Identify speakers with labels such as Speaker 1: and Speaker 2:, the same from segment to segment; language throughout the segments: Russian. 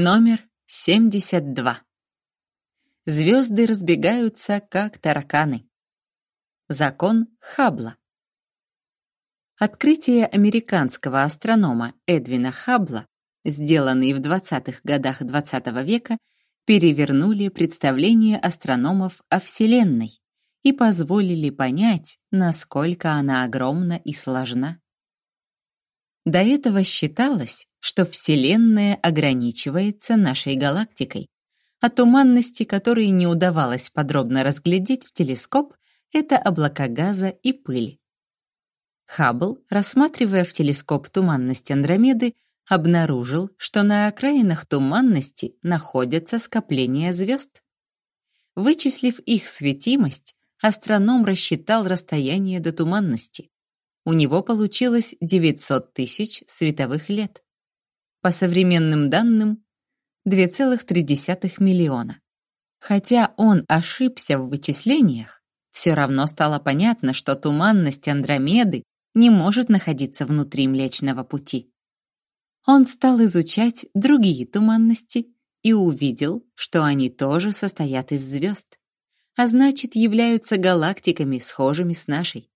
Speaker 1: Номер 72. Звезды разбегаются, как тараканы. Закон Хаббла. Открытие американского астронома Эдвина Хаббла, сделанные в 20-х годах XX -го века, перевернули представление астрономов о Вселенной и позволили понять, насколько она огромна и сложна. До этого считалось, что Вселенная ограничивается нашей галактикой, а туманности, которые не удавалось подробно разглядеть в телескоп, это облака газа и пыли. Хаббл, рассматривая в телескоп туманность Андромеды, обнаружил, что на окраинах туманности находятся скопления звезд. Вычислив их светимость, астроном рассчитал расстояние до туманности. У него получилось 900 тысяч световых лет по современным данным 2,3 миллиона. Хотя он ошибся в вычислениях, все равно стало понятно, что туманность Андромеды не может находиться внутри Млечного Пути. Он стал изучать другие туманности и увидел, что они тоже состоят из звезд, а значит являются галактиками, схожими с нашей.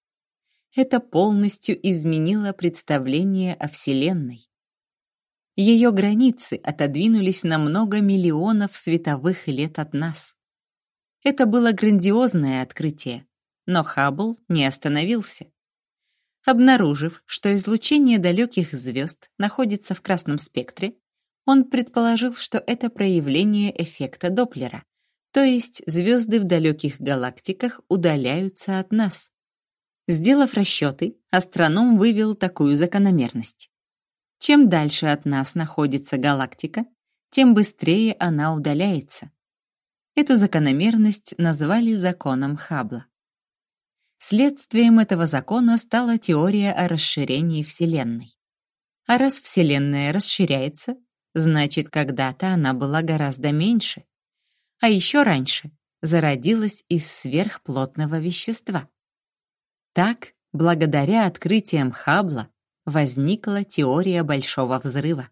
Speaker 1: Это полностью изменило представление о Вселенной. Ее границы отодвинулись на много миллионов световых лет от нас. Это было грандиозное открытие, но Хаббл не остановился. Обнаружив, что излучение далеких звезд находится в красном спектре, он предположил, что это проявление эффекта Доплера, то есть звезды в далеких галактиках удаляются от нас. Сделав расчеты, астроном вывел такую закономерность. Чем дальше от нас находится галактика, тем быстрее она удаляется. Эту закономерность назвали законом Хаббла. Следствием этого закона стала теория о расширении Вселенной. А раз Вселенная расширяется, значит, когда-то она была гораздо меньше. А еще раньше зародилась из сверхплотного вещества. Так, благодаря открытиям Хаббла, возникла теория Большого взрыва.